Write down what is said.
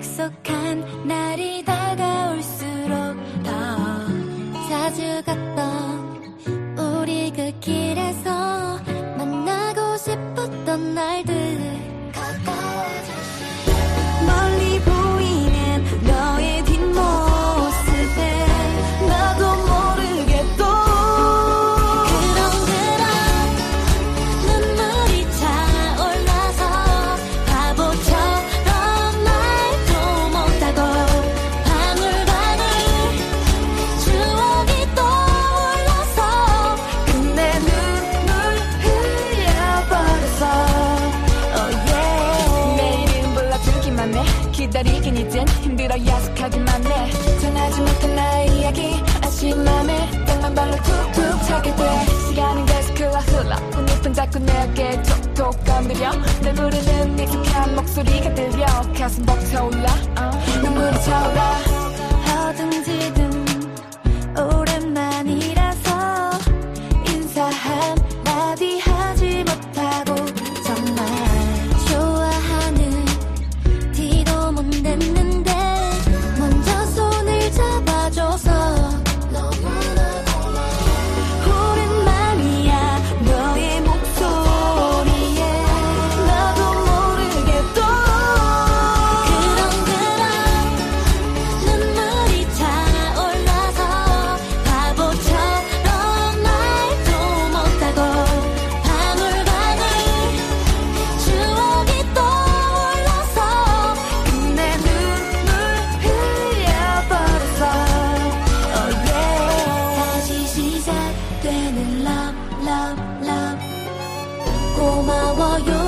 약속한 힘들어 약속하기만 해. 전하지 못한 나의 이야기 아쉬운 맘에 땅만 발로 툭툭 차게 돼. 시간은 계속 흘러 흘러. 꽃잎은 자꾸 내 어깨에 톡톡 건드려. 날 부르는 익숙한 목소리가 들려. 가슴 벅차올라 号码我有。